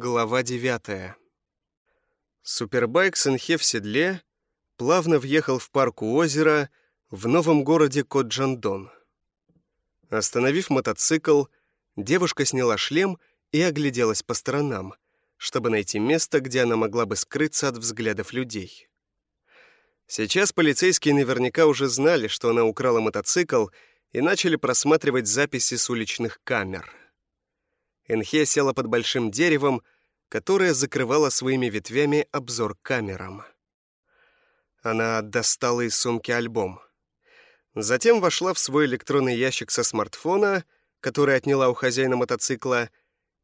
Глава девятая. Супербайк Сенхе в седле плавно въехал в парк у озера в новом городе Коджандон. Остановив мотоцикл, девушка сняла шлем и огляделась по сторонам, чтобы найти место, где она могла бы скрыться от взглядов людей. Сейчас полицейские наверняка уже знали, что она украла мотоцикл, и начали просматривать записи с уличных камер. Энхе села под большим деревом, которое закрывало своими ветвями обзор камерам. Она достала из сумки альбом. Затем вошла в свой электронный ящик со смартфона, который отняла у хозяина мотоцикла,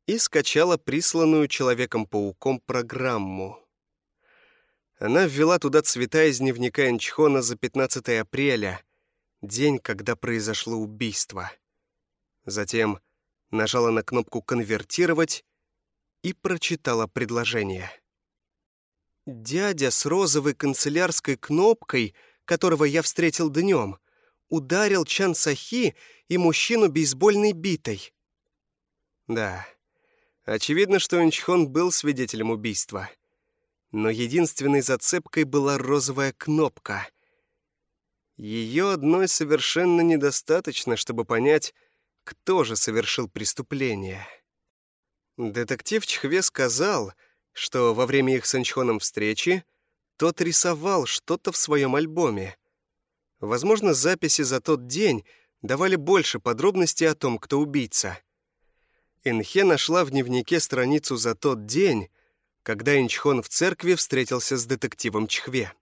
и скачала присланную Человеком-пауком программу. Она ввела туда цвета из дневника Энчхона за 15 апреля, день, когда произошло убийство. Затем нажала на кнопку «Конвертировать» и прочитала предложение. «Дядя с розовой канцелярской кнопкой, которого я встретил днем, ударил Чан Сахи и мужчину бейсбольной битой». Да, очевидно, что Инчхон был свидетелем убийства. Но единственной зацепкой была розовая кнопка. Ее одной совершенно недостаточно, чтобы понять, кто же совершил преступление. Детектив Чхве сказал, что во время их с Анчхоном встречи тот рисовал что-то в своем альбоме. Возможно, записи за тот день давали больше подробностей о том, кто убийца. Инхе нашла в дневнике страницу за тот день, когда Инчхон в церкви встретился с детективом Чхве.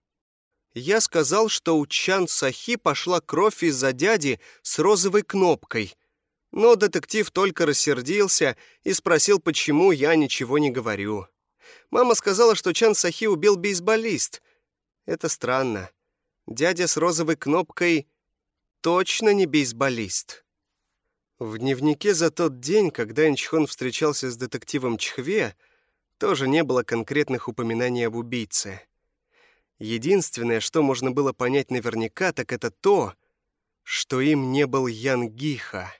Я сказал, что у Чан Сахи пошла кровь из-за дяди с розовой кнопкой, но детектив только рассердился и спросил, почему я ничего не говорю. Мама сказала, что Чан Сахи убил бейсболист. Это странно. Дядя с розовой кнопкой точно не бейсболист. В дневнике за тот день, когда Инчхон встречался с детективом Чхве, тоже не было конкретных упоминаний об убийце. Единственное, что можно было понять наверняка, так это то, что им не был Ян Гиха.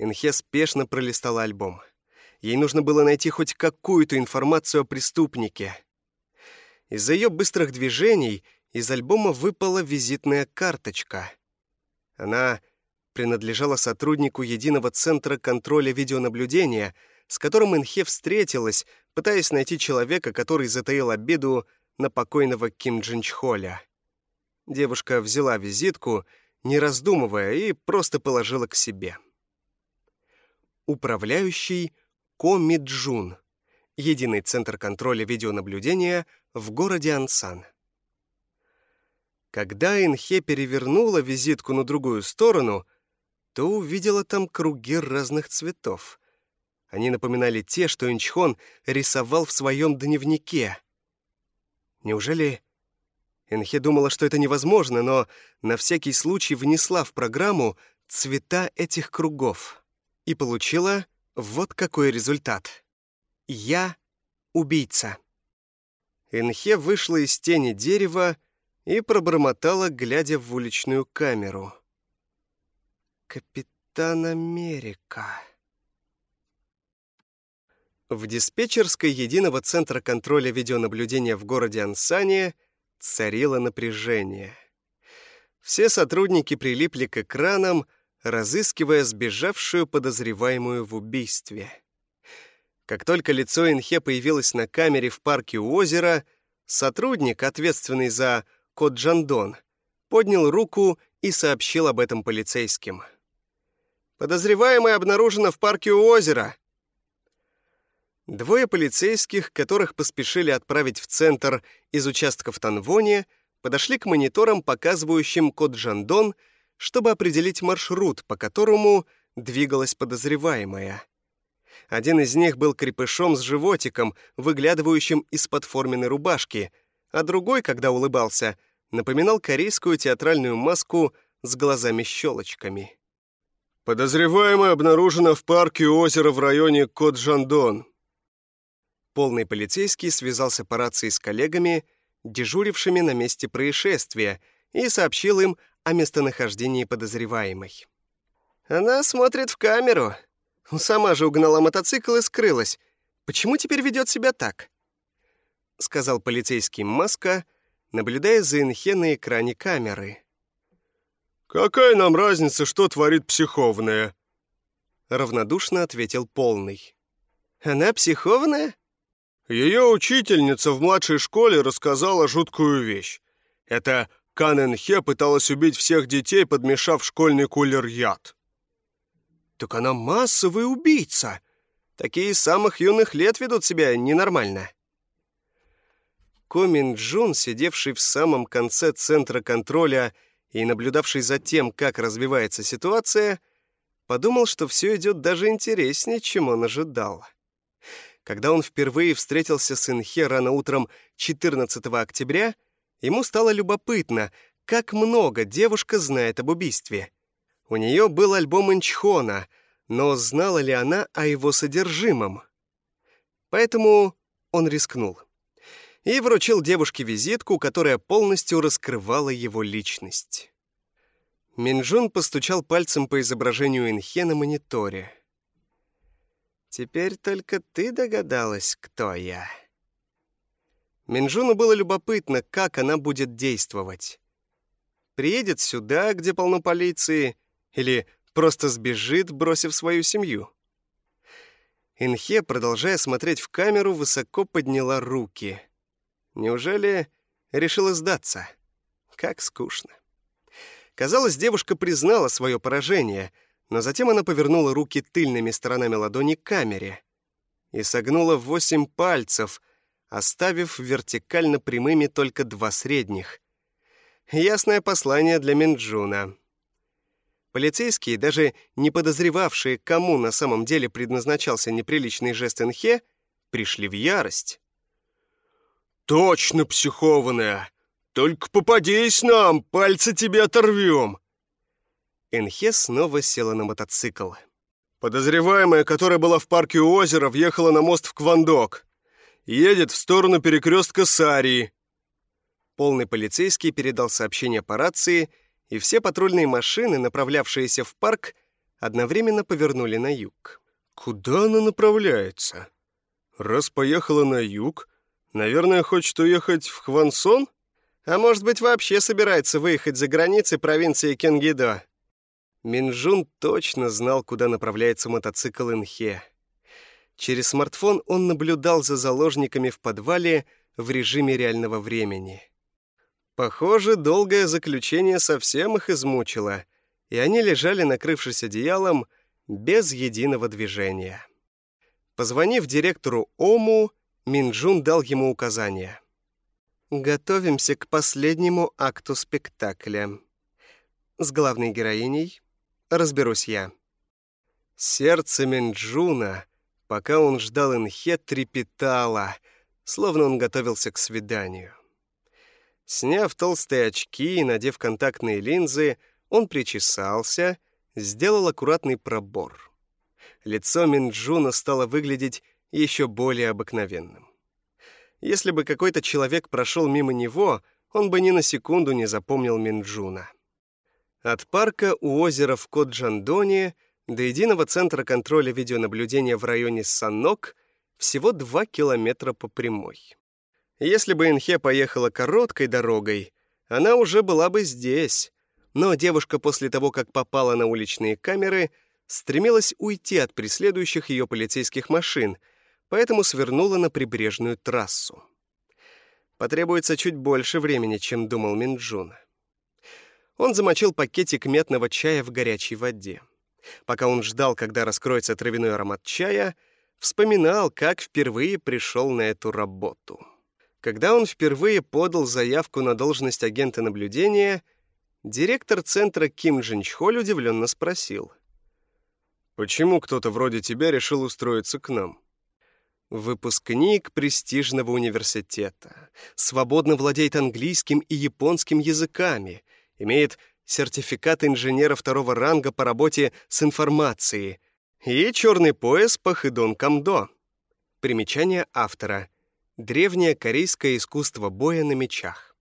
Энхе спешно пролистала альбом. Ей нужно было найти хоть какую-то информацию о преступнике. Из-за ее быстрых движений из альбома выпала визитная карточка. Она принадлежала сотруднику Единого центра контроля видеонаблюдения, с которым Инхе встретилась, пытаясь найти человека, который затаил обиду на покойного Ким Джинчхоля. Девушка взяла визитку, не раздумывая, и просто положила к себе управляющий Коми Джун, единый центр контроля видеонаблюдения в городе Ансан. Когда Инхе перевернула визитку на другую сторону, то увидела там круги разных цветов. Они напоминали те, что Инчхон рисовал в своем дневнике. Неужели... Инхе думала, что это невозможно, но на всякий случай внесла в программу цвета этих кругов и получила вот какой результат. Я убийца. Энхе вышла из тени дерева и пробормотала, глядя в уличную камеру. «Капитан Америка». В диспетчерской Единого центра контроля видеонаблюдения в городе Ансане царило напряжение. Все сотрудники прилипли к экранам, разыскивая сбежавшую подозреваемую в убийстве. Как только лицо Инхе появилось на камере в парке у озера, сотрудник, ответственный за код Джандон, поднял руку и сообщил об этом полицейским. «Подозреваемая обнаружена в парке у озера». Двое полицейских, которых поспешили отправить в центр из участков Танвоне, подошли к мониторам, показывающим код Джандон — чтобы определить маршрут, по которому двигалась подозреваемая. Один из них был крепышом с животиком, выглядывающим из-под форменной рубашки, а другой, когда улыбался, напоминал корейскую театральную маску с глазами-щелочками. «Подозреваемая обнаружена в парке озера в районе Кот-Жандон». Полный полицейский связался по рации с коллегами, дежурившими на месте происшествия, и сообщил им о местонахождении подозреваемой. «Она смотрит в камеру. Сама же угнала мотоцикл и скрылась. почему теперь ведет себя так?» — сказал полицейский Маска, наблюдая за Инхе на экране камеры. «Какая нам разница, что творит психовная?» Равнодушно ответил Полный. «Она психованная?» Ее учительница в младшей школе рассказала жуткую вещь. Это Каненхе пыталась убить всех детей, подмешав школьный кулер яд. «Так она массовый убийца. Такие с самых юных лет ведут себя ненормально». Комин Джун, сидевший в самом конце центра контроля и наблюдавший за тем, как развивается ситуация, подумал, что все идет даже интереснее, чем он ожидал. Когда он впервые встретился с Инхе рано утром 14 октября, ему стало любопытно, как много девушка знает об убийстве. У нее был альбом Инчхона, но знала ли она о его содержимом? Поэтому он рискнул и вручил девушке визитку, которая полностью раскрывала его личность. Минджун постучал пальцем по изображению Инхе на мониторе. «Теперь только ты догадалась, кто я». Минджуну было любопытно, как она будет действовать. Приедет сюда, где полно полиции, или просто сбежит, бросив свою семью. Инхе, продолжая смотреть в камеру, высоко подняла руки — Неужели решила сдаться? Как скучно. Казалось, девушка признала свое поражение, но затем она повернула руки тыльными сторонами ладони к камере и согнула восемь пальцев, оставив вертикально прямыми только два средних. Ясное послание для Минджуна. Полицейские, даже не подозревавшие, кому на самом деле предназначался неприличный жест Энхе, пришли в ярость. «Точно психованная! Только попадись нам, пальцы тебе оторвем!» Энхе снова села на мотоцикл. Подозреваемая, которая была в парке у озера, въехала на мост в Квандок. Едет в сторону перекрестка Сарии. Полный полицейский передал сообщение по рации, и все патрульные машины, направлявшиеся в парк, одновременно повернули на юг. Куда она направляется? Раз поехала на юг, Наверное, хочет уехать в Хвансон? А может быть, вообще собирается выехать за границы провинции Кенгидо? Минжун точно знал, куда направляется мотоцикл Инхе. Через смартфон он наблюдал за заложниками в подвале в режиме реального времени. Похоже, долгое заключение совсем их измучило, и они лежали, накрывшись одеялом, без единого движения. Позвонив директору Ому, Минджун дал ему указания. «Готовимся к последнему акту спектакля. С главной героиней разберусь я». Сердце Минджуна, пока он ждал Инхе, трепетало, словно он готовился к свиданию. Сняв толстые очки и надев контактные линзы, он причесался, сделал аккуратный пробор. Лицо Минджуна стало выглядеть еще более обыкновенным. Если бы какой-то человек прошел мимо него, он бы ни на секунду не запомнил Минджуна. От парка у озера в Коджандоне до единого центра контроля видеонаблюдения в районе Санок всего два километра по прямой. Если бы Инхе поехала короткой дорогой, она уже была бы здесь, но девушка после того, как попала на уличные камеры, стремилась уйти от преследующих ее полицейских машин — поэтому свернула на прибрежную трассу. Потребуется чуть больше времени, чем думал Минджун. Он замочил пакетик метного чая в горячей воде. Пока он ждал, когда раскроется травяной аромат чая, вспоминал, как впервые пришел на эту работу. Когда он впервые подал заявку на должность агента наблюдения, директор центра Ким Джинчхоль удивленно спросил. «Почему кто-то вроде тебя решил устроиться к нам?» Выпускник престижного университета, свободно владеет английским и японским языками, имеет сертификат инженера второго ранга по работе с информацией и черный пояс по хэдон камдо. Примечание автора. Древнее корейское искусство боя на мечах.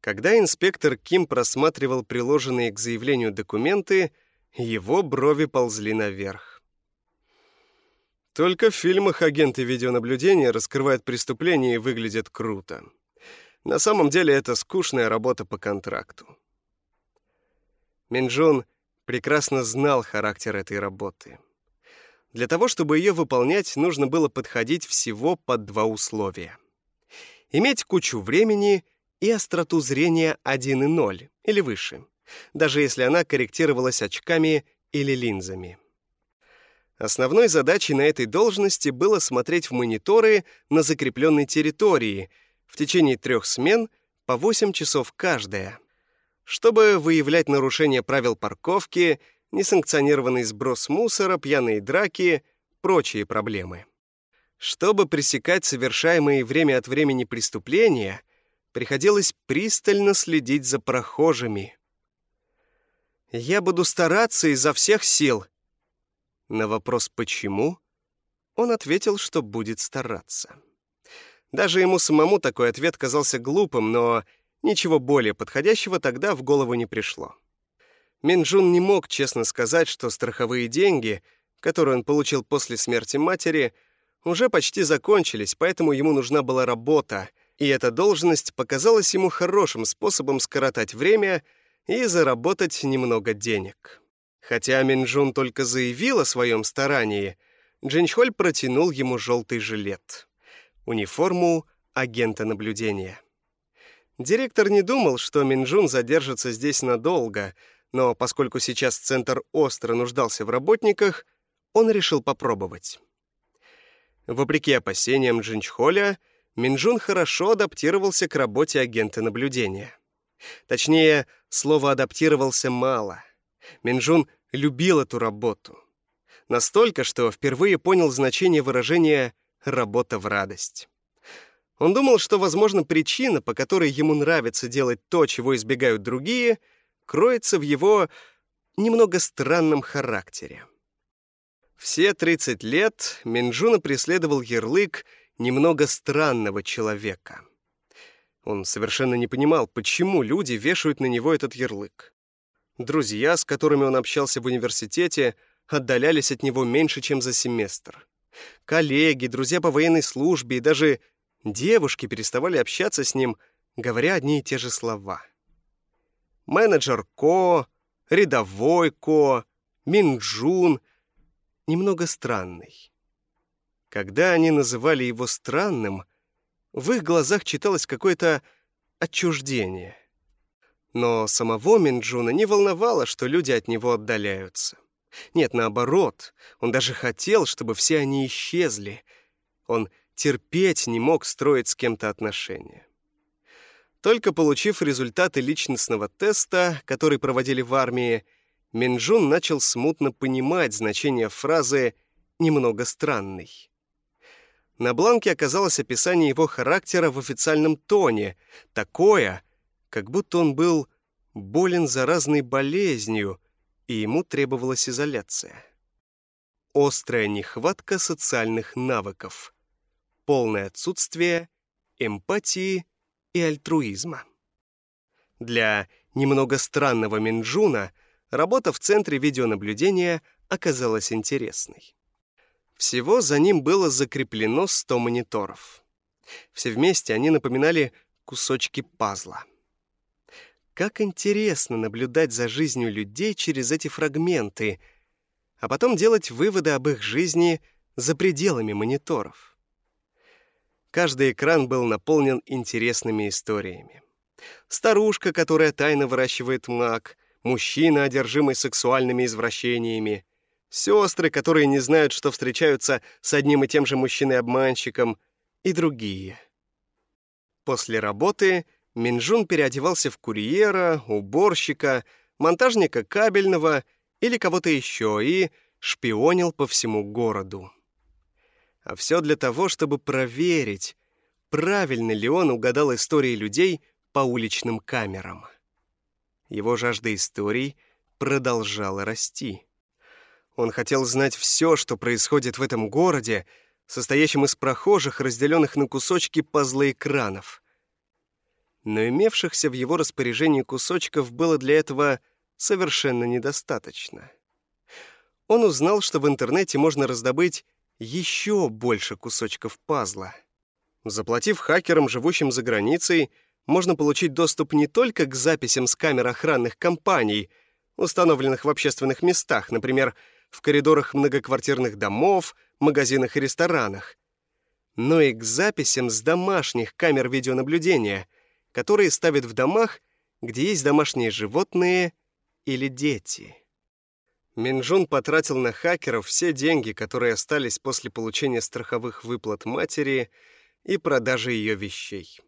Когда инспектор Ким просматривал приложенные к заявлению документы, его брови ползли наверх. Только в фильмах агенты видеонаблюдения раскрывают преступления и выглядят круто. На самом деле это скучная работа по контракту. Минджун прекрасно знал характер этой работы. Для того, чтобы ее выполнять, нужно было подходить всего под два условия. Иметь кучу времени и остроту зрения 1,0 или выше, даже если она корректировалась очками или линзами. Основной задачей на этой должности было смотреть в мониторы на закрепленной территории в течение трех смен по 8 часов каждая, чтобы выявлять нарушения правил парковки, несанкционированный сброс мусора, пьяные драки, прочие проблемы. Чтобы пресекать совершаемые время от времени преступления, приходилось пристально следить за прохожими. «Я буду стараться изо всех сил», на вопрос «почему?» он ответил, что будет стараться. Даже ему самому такой ответ казался глупым, но ничего более подходящего тогда в голову не пришло. Минджун не мог честно сказать, что страховые деньги, которые он получил после смерти матери, уже почти закончились, поэтому ему нужна была работа, и эта должность показалась ему хорошим способом скоротать время и заработать немного денег. Хотя Минджун только заявил о своем старании, Джинчхоль протянул ему желтый жилет. Униформу агента наблюдения. Директор не думал, что Минджун задержится здесь надолго, но поскольку сейчас центр остро нуждался в работниках, он решил попробовать. Вопреки опасениям Джинчхоля, Минджун хорошо адаптировался к работе агента наблюдения. Точнее, слово «адаптировался» мало. Минджун любил эту работу. Настолько, что впервые понял значение выражения «работа в радость». Он думал, что, возможно, причина, по которой ему нравится делать то, чего избегают другие, кроется в его немного странном характере. Все 30 лет Минджуна преследовал ярлык немного странного человека. Он совершенно не понимал, почему люди вешают на него этот ярлык. Друзья, с которыми он общался в университете, отдалялись от него меньше, чем за семестр. Коллеги, друзья по военной службе и даже девушки переставали общаться с ним, говоря одни и те же слова. Менеджер Ко, рядовой Ко, Минджун — немного странный. Когда они называли его странным, в их глазах читалось какое-то отчуждение — но самого Минджуна не волновало, что люди от него отдаляются. Нет, наоборот, он даже хотел, чтобы все они исчезли. Он терпеть не мог строить с кем-то отношения. Только получив результаты личностного теста, который проводили в армии, Минджун начал смутно понимать значение фразы «немного странный». На бланке оказалось описание его характера в официальном тоне, такое, как будто он был болен заразной болезнью, и ему требовалась изоляция. Острая нехватка социальных навыков, полное отсутствие эмпатии и альтруизма. Для немного странного Минджуна работа в центре видеонаблюдения оказалась интересной. Всего за ним было закреплено 100 мониторов. Все вместе они напоминали кусочки пазла. Как интересно наблюдать за жизнью людей через эти фрагменты, а потом делать выводы об их жизни за пределами мониторов. Каждый экран был наполнен интересными историями. Старушка, которая тайно выращивает мак, мужчина, одержимый сексуальными извращениями, сестры, которые не знают, что встречаются с одним и тем же мужчиной-обманщиком, и другие. После работы Минжун переодевался в курьера, уборщика, монтажника кабельного или кого-то еще и шпионил по всему городу. А все для того, чтобы проверить, правильно ли он угадал истории людей по уличным камерам. Его жажда историй продолжала расти. Он хотел знать все, что происходит в этом городе, состоящем из прохожих, разделенных на кусочки пазла экранов — но имевшихся в его распоряжении кусочков было для этого совершенно недостаточно. Он узнал, что в интернете можно раздобыть еще больше кусочков пазла. Заплатив хакерам, живущим за границей, можно получить доступ не только к записям с камер охранных компаний, установленных в общественных местах, например, в коридорах многоквартирных домов, магазинах и ресторанах, но и к записям с домашних камер видеонаблюдения, которые ставят в домах, где есть домашние животные или дети. Минджун потратил на хакеров все деньги, которые остались после получения страховых выплат матери и продажи ее вещей.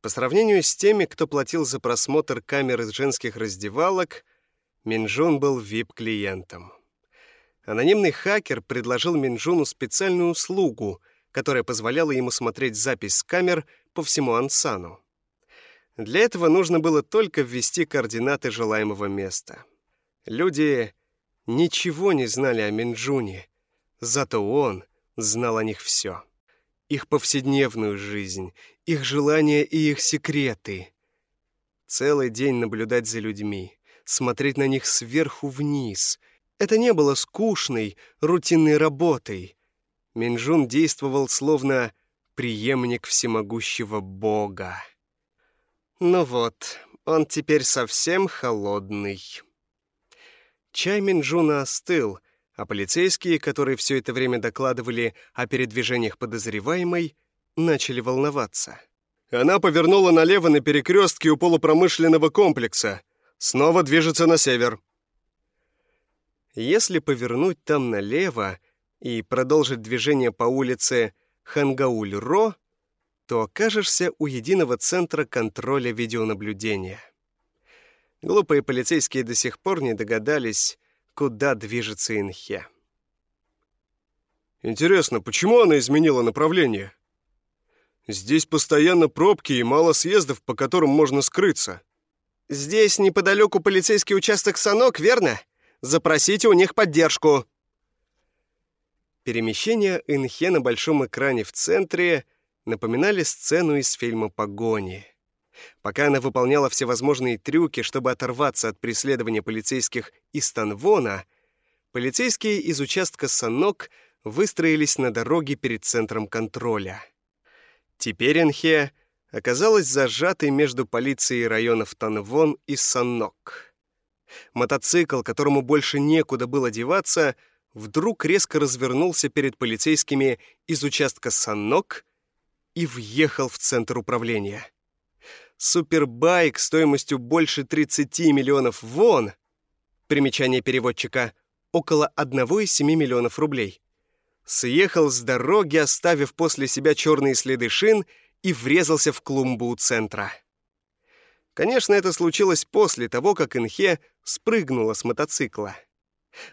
По сравнению с теми, кто платил за просмотр камер из женских раздевалок, Минджун был VIP-клиентом. Анонимный хакер предложил Минджуну специальную услугу, которая позволяла ему смотреть запись с камер по всему Ансану. Для этого нужно было только ввести координаты желаемого места. Люди ничего не знали о Минджуне, зато он знал о них все их повседневную жизнь, их желания и их секреты. Целый день наблюдать за людьми, смотреть на них сверху вниз. Это не было скучной, рутинной работой. Минжун действовал словно преемник всемогущего бога. Ну вот, он теперь совсем холодный. Чай Минджуна остыл, а полицейские, которые все это время докладывали о передвижениях подозреваемой, начали волноваться. Она повернула налево на перекрестке у полупромышленного комплекса. Снова движется на север. Если повернуть там налево и продолжить движение по улице Хангауль-Ро, то окажешься у единого центра контроля видеонаблюдения. Глупые полицейские до сих пор не догадались, куда движется Инхе. Интересно, почему она изменила направление? Здесь постоянно пробки и мало съездов, по которым можно скрыться. Здесь неподалеку полицейский участок Санок, верно? Запросите у них поддержку. Перемещения Инхе на большом экране в центре напоминали сцену из фильма «Погони». Пока она выполняла всевозможные трюки, чтобы оторваться от преследования полицейских из Танвона, полицейские из участка Санок выстроились на дороге перед центром контроля. Теперь Энхе оказалась зажатой между полицией районов Танвон и Санок. Мотоцикл, которому больше некуда было деваться, вдруг резко развернулся перед полицейскими из участка Санок и въехал в центр управления супербайк стоимостью больше 30 миллионов вон, примечание переводчика, около 1,7 миллионов рублей, съехал с дороги, оставив после себя черные следы шин и врезался в клумбу у центра. Конечно, это случилось после того, как Инхе спрыгнула с мотоцикла.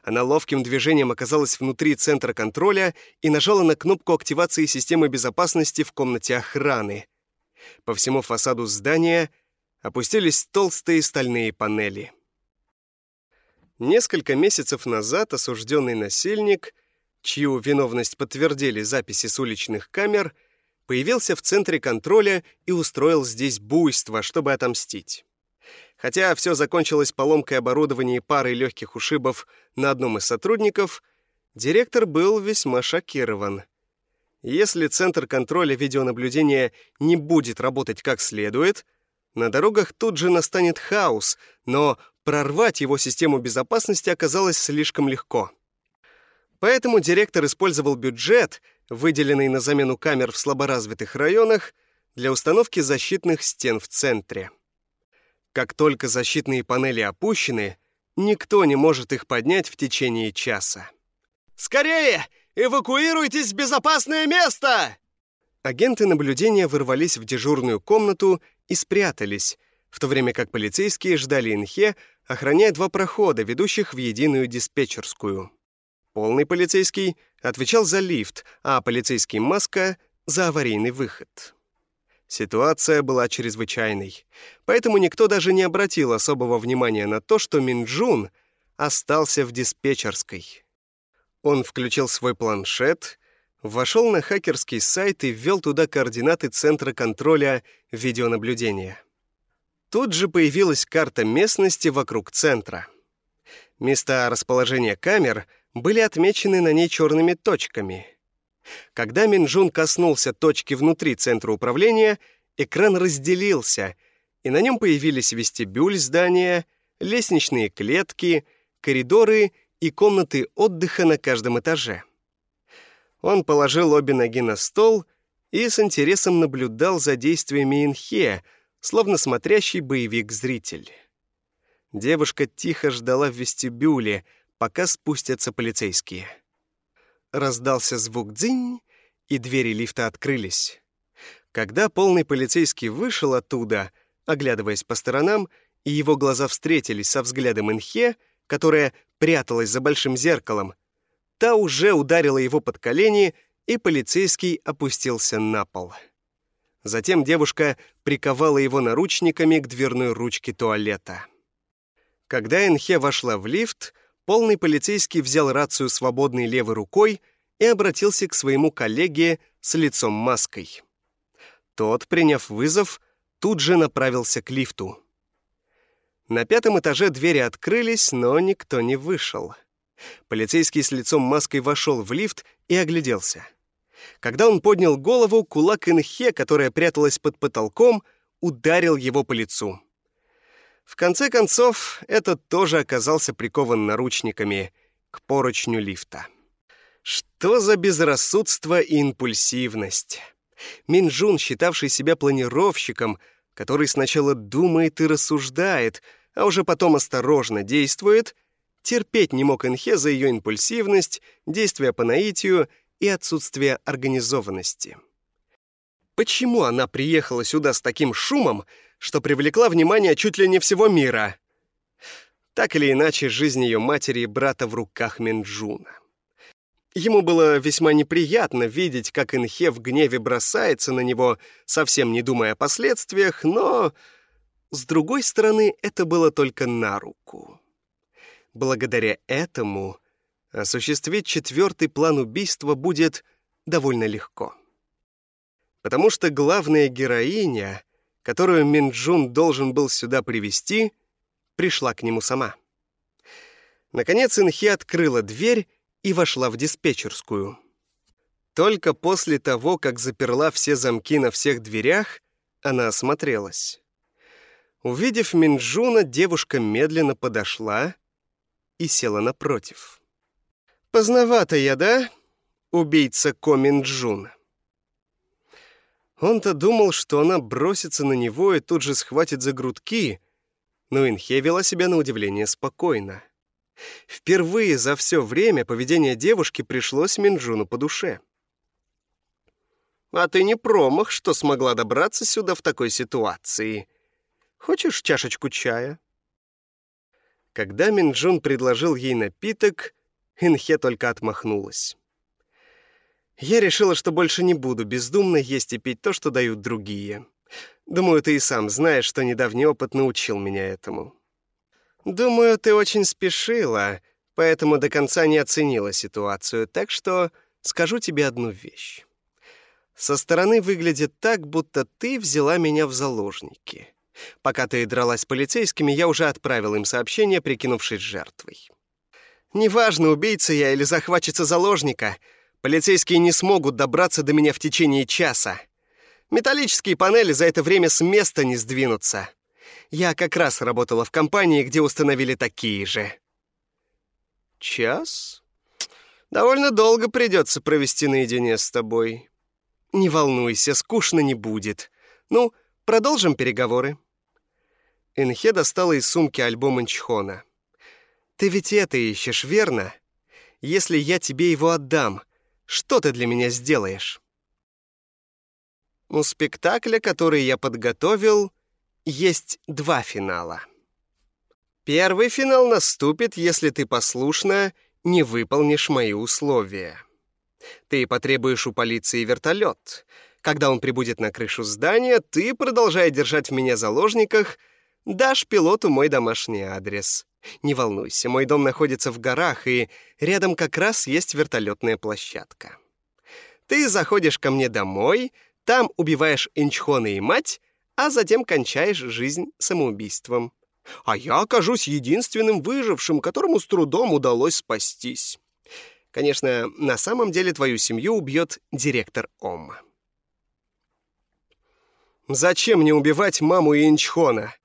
Она ловким движением оказалась внутри центра контроля и нажала на кнопку активации системы безопасности в комнате охраны — по всему фасаду здания опустились толстые стальные панели. Несколько месяцев назад осужденный насильник, чью виновность подтвердили записи с уличных камер, появился в центре контроля и устроил здесь буйство, чтобы отомстить. Хотя все закончилось поломкой оборудования и парой легких ушибов на одном из сотрудников, директор был весьма шокирован — если центр контроля видеонаблюдения не будет работать как следует, на дорогах тут же настанет хаос, но прорвать его систему безопасности оказалось слишком легко. Поэтому директор использовал бюджет, выделенный на замену камер в слаборазвитых районах, для установки защитных стен в центре. Как только защитные панели опущены, никто не может их поднять в течение часа. «Скорее! Эвакуируйтесь в безопасное место!» Агенты наблюдения ворвались в дежурную комнату и спрятались, в то время как полицейские ждали Инхе, охраняя два прохода, ведущих в единую диспетчерскую. Полный полицейский отвечал за лифт, а полицейский Маска — за аварийный выход. Ситуация была чрезвычайной, поэтому никто даже не обратил особого внимания на то, что Минджун остался в диспетчерской. Он включил свой планшет, вошел на хакерский сайт и ввел туда координаты Центра контроля видеонаблюдения. Тут же появилась карта местности вокруг центра. Места расположения камер были отмечены на ней черными точками. Когда Минджун коснулся точки внутри центра управления, экран разделился, и на нем появились вестибюль здания, лестничные клетки, коридоры и комнаты отдыха на каждом этаже. Он положил обе ноги на стол и с интересом наблюдал за действиями Инхе, словно смотрящий боевик-зритель. Девушка тихо ждала в вестибюле, пока спустятся полицейские. Раздался звук «дзинь», и двери лифта открылись. Когда полный полицейский вышел оттуда, оглядываясь по сторонам, и его глаза встретились со взглядом Инхе, которая пряталась за большим зеркалом, та уже ударила его под колени, и полицейский опустился на пол. Затем девушка приковала его наручниками к дверной ручке туалета. Когда Энхе вошла в лифт, полный полицейский взял рацию свободной левой рукой и обратился к своему коллеге с лицом маской. Тот, приняв вызов, тут же направился к лифту. На пятом этаже двери открылись, но никто не вышел. Полицейский с лицом маской вошел в лифт и огляделся. Когда он поднял голову, кулак Инхе, которая пряталась под потолком, ударил его по лицу. В конце концов, этот тоже оказался прикован наручниками к поручню лифта. Что за безрассудство и импульсивность? Минджун, считавший себя планировщиком, который сначала думает и рассуждает, а уже потом осторожно действует, терпеть не мог Инхе за ее импульсивность, действия по наитию и отсутствие организованности. Почему она приехала сюда с таким шумом, что привлекла внимание чуть ли не всего мира. Так или иначе, жизнь ее матери и брата в руках Минджуна. Ему было весьма неприятно видеть, как Инхе в гневе бросается на него, совсем не думая о последствиях, но, с другой стороны, это было только на руку. Благодаря этому осуществить четвертый план убийства будет довольно легко. Потому что главная героиня — которую Минджун должен был сюда привести, пришла к нему сама. Наконец Инхи открыла дверь и вошла в диспетчерскую. Только после того, как заперла все замки на всех дверях, она осмотрелась. Увидев Минджуна, девушка медленно подошла и села напротив. «Поздновато я, да, убийца Ко Минджуна?» Он-то думал, что она бросится на него и тут же схватит за грудки, но Инхе вела себя на удивление спокойно. Впервые за все время поведение девушки пришлось Минджуну по душе. «А ты не промах, что смогла добраться сюда в такой ситуации. Хочешь чашечку чая?» Когда Минджун предложил ей напиток, Инхе только отмахнулась. Я решила, что больше не буду бездумно есть и пить то, что дают другие. Думаю, ты и сам знаешь, что недавний опыт научил меня этому. Думаю, ты очень спешила, поэтому до конца не оценила ситуацию, так что скажу тебе одну вещь. Со стороны выглядит так, будто ты взяла меня в заложники. Пока ты дралась с полицейскими, я уже отправил им сообщение, прикинувшись жертвой. Неважно, убийца я или захватчица заложника — Полицейские не смогут добраться до меня в течение часа. Металлические панели за это время с места не сдвинутся. Я как раз работала в компании, где установили такие же. Час? Довольно долго придется провести наедине с тобой. Не волнуйся, скучно не будет. Ну, продолжим переговоры. Энхе достала из сумки альбом Инчхона. Ты ведь это ищешь, верно? Если я тебе его отдам — что ты для меня сделаешь?» У спектакля, который я подготовил, есть два финала. Первый финал наступит, если ты послушно не выполнишь мои условия. Ты потребуешь у полиции вертолет. Когда он прибудет на крышу здания, ты, продолжая держать в меня заложниках, дашь пилоту мой домашний адрес. Не волнуйся, мой дом находится в горах, и рядом как раз есть вертолетная площадка. Ты заходишь ко мне домой, там убиваешь Инчхона и мать, а затем кончаешь жизнь самоубийством. А я окажусь единственным выжившим, которому с трудом удалось спастись. Конечно, на самом деле твою семью убьет директор Ом. Зачем мне убивать маму Инчхона?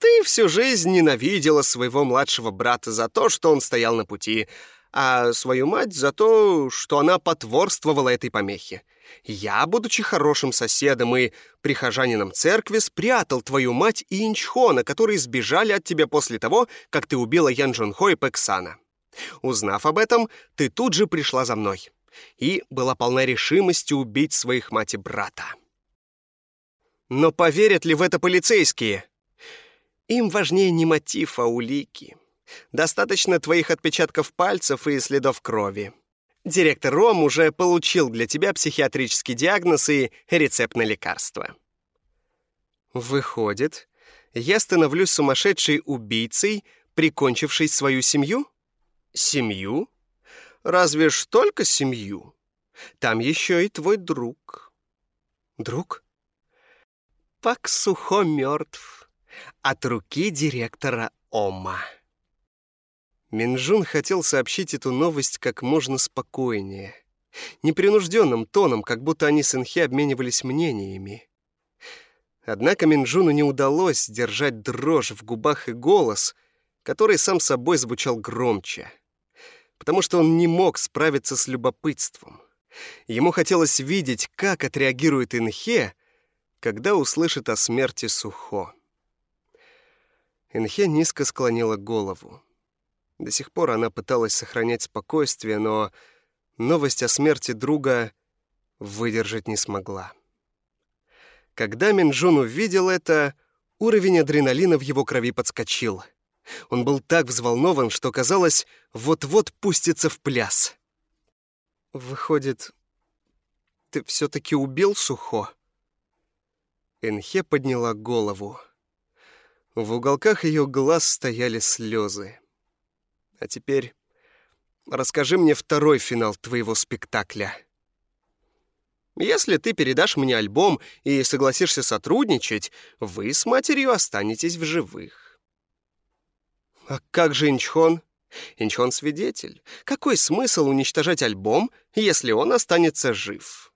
Ты всю жизнь ненавидела своего младшего брата за то, что он стоял на пути, а свою мать за то, что она потворствовала этой помехе. Я, будучи хорошим соседом и прихожанином церкви, спрятал твою мать и Инчхона, которые сбежали от тебя после того, как ты убила Ян Джунхо и Пэксана. Узнав об этом, ты тут же пришла за мной и была полна решимости убить своих мать и брата. Но поверят ли в это полицейские? Им важнее не мотив, а улики. Достаточно твоих отпечатков пальцев и следов крови. Директор Ром уже получил для тебя психиатрический диагноз и рецепт на лекарство. Выходит, я становлюсь сумасшедшей убийцей, прикончившей свою семью? Семью? Разве ж только семью? Там еще и твой друг. Друг? Пак Сухо мертв от руки директора Ома. Минжун хотел сообщить эту новость как можно спокойнее, непринужденным тоном, как будто они с Инхе обменивались мнениями. Однако Минжуну не удалось сдержать дрожь в губах и голос, который сам собой звучал громче, потому что он не мог справиться с любопытством. Ему хотелось видеть, как отреагирует Инхе, когда услышит о смерти Сухо. Инхе низко склонила голову. До сих пор она пыталась сохранять спокойствие, но новость о смерти друга выдержать не смогла. Когда Минджун увидел это, уровень адреналина в его крови подскочил. Он был так взволнован, что казалось, вот-вот пустится в пляс. «Выходит, ты все-таки убил Сухо?» Энхе подняла голову. В уголках ее глаз стояли слезы. А теперь расскажи мне второй финал твоего спектакля. Если ты передашь мне альбом и согласишься сотрудничать, вы с матерью останетесь в живых. А как же Инчхон? Инчхон свидетель. Какой смысл уничтожать альбом, если он останется жив?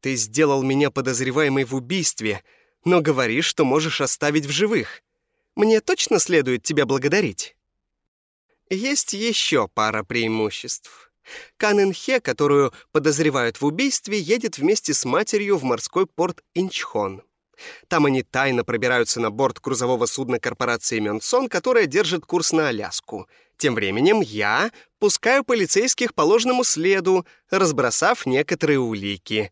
Ты сделал меня подозреваемой в убийстве, но говоришь, что можешь оставить в живых. Мне точно следует тебя благодарить? Есть еще пара преимуществ. Каненхе, которую подозревают в убийстве, едет вместе с матерью в морской порт Инчхон. Там они тайно пробираются на борт грузового судна корпорации Мёнсон, которая держит курс на Аляску. Тем временем я пускаю полицейских по ложному следу, разбросав некоторые улики.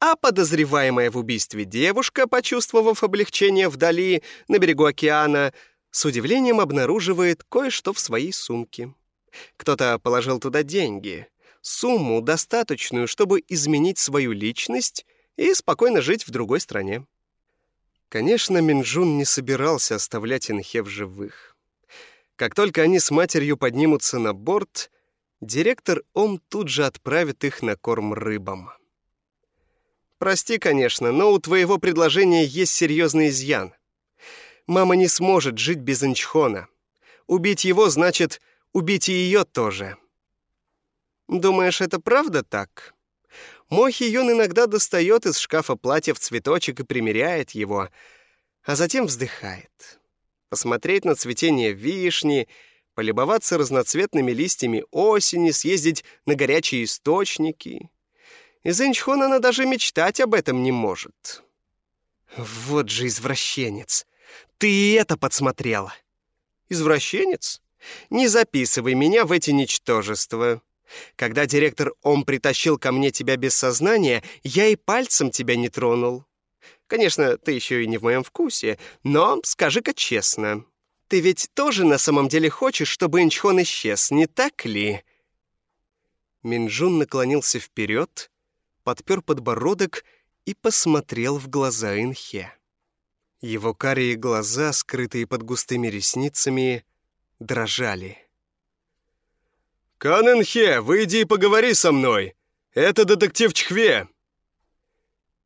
А подозреваемая в убийстве девушка, почувствовав облегчение вдали, на берегу океана, с удивлением обнаруживает кое-что в своей сумке. Кто-то положил туда деньги, сумму, достаточную, чтобы изменить свою личность и спокойно жить в другой стране. Конечно, Минджун не собирался оставлять Инхе в живых. Как только они с матерью поднимутся на борт, директор Ом тут же отправит их на корм рыбам. «Прости, конечно, но у твоего предложения есть серьезный изъян. Мама не сможет жить без Инчхона. Убить его значит убить и ее тоже. Думаешь, это правда так? Мой Хиюн иногда достает из шкафа платье в цветочек и примеряет его, а затем вздыхает. Посмотреть на цветение вишни, полюбоваться разноцветными листьями осени, съездить на горячие источники. Из Инчхона она даже мечтать об этом не может. Вот же извращенец. Ты и это подсмотрела. Извращенец? Не записывай меня в эти ничтожества. Когда директор Ом притащил ко мне тебя без сознания, я и пальцем тебя не тронул. Конечно, ты еще и не в моем вкусе, но скажи-ка честно. Ты ведь тоже на самом деле хочешь, чтобы Инчхон исчез, не так ли?» Минджун наклонился вперед, подпер подбородок и посмотрел в глаза Инхе. Его карие глаза, скрытые под густыми ресницами, дрожали. «Каненхе, выйди и поговори со мной! Это детектив Чхве!»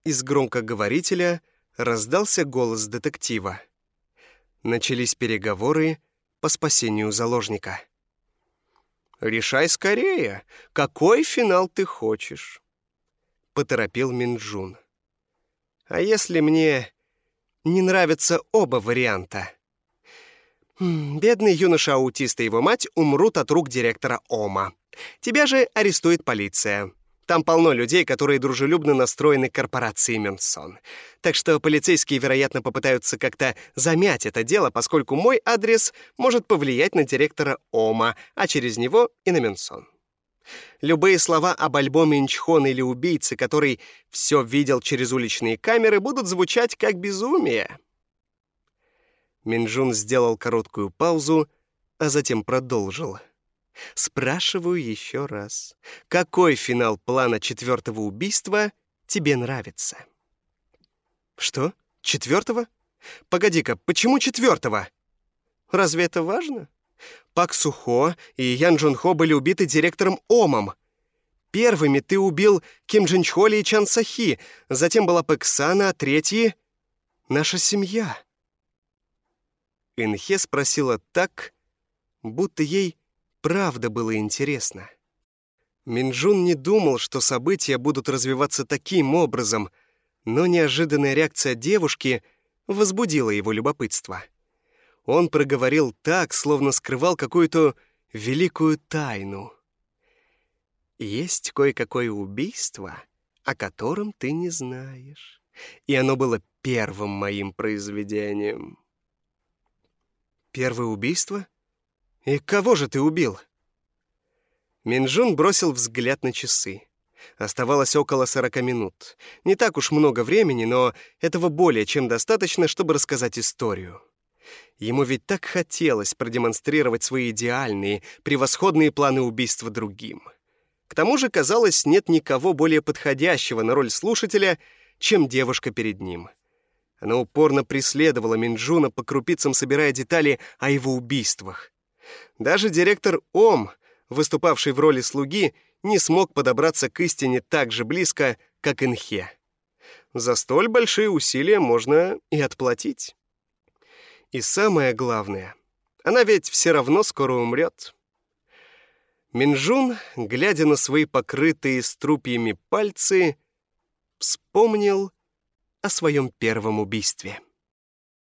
Из громкоговорителя раздался голос детектива. Начались переговоры по спасению заложника. Решай скорее, какой финал ты хочешь. Поторопил Минджун. А если мне не нравятся оба варианта? Бедный юноша-аутист и его мать умрут от рук директора Ома. Тебя же арестует полиция. Там полно людей, которые дружелюбно настроены к корпорации Менсон. Так что полицейские, вероятно, попытаются как-то замять это дело, поскольку мой адрес может повлиять на директора Ома, а через него и на Менсон. Любые слова об альбоме Инчхон или убийце, который все видел через уличные камеры, будут звучать как безумие. Минджун сделал короткую паузу, а затем продолжил. Спрашиваю еще раз. Какой финал плана четвертого убийства тебе нравится? Что? Четвертого? Погоди-ка, почему четвертого? Разве это важно? Пак Сухо и Ян Джун Хо были убиты директором Омом. Первыми ты убил Ким Джин Чхоли и Чан Сахи, затем была Пэксана, а третьи — наша семья. Инхе спросила так, будто ей правда было интересно. Минджун не думал, что события будут развиваться таким образом, но неожиданная реакция девушки возбудила его любопытство. Он проговорил так, словно скрывал какую-то великую тайну. «Есть кое-какое убийство, о котором ты не знаешь, и оно было первым моим произведением». «Первое убийство?» «И кого же ты убил?» Минджун бросил взгляд на часы. Оставалось около сорока минут. Не так уж много времени, но этого более чем достаточно, чтобы рассказать историю. Ему ведь так хотелось продемонстрировать свои идеальные, превосходные планы убийства другим. К тому же, казалось, нет никого более подходящего на роль слушателя, чем девушка перед ним. Она упорно преследовала Минджуна по крупицам, собирая детали о его убийствах. Даже директор Ом, выступавший в роли слуги, не смог подобраться к истине так же близко, как Инхе. За столь большие усилия можно и отплатить. И самое главное, она ведь все равно скоро умрет. Минжун, глядя на свои покрытые струпьями пальцы, вспомнил о своем первом убийстве.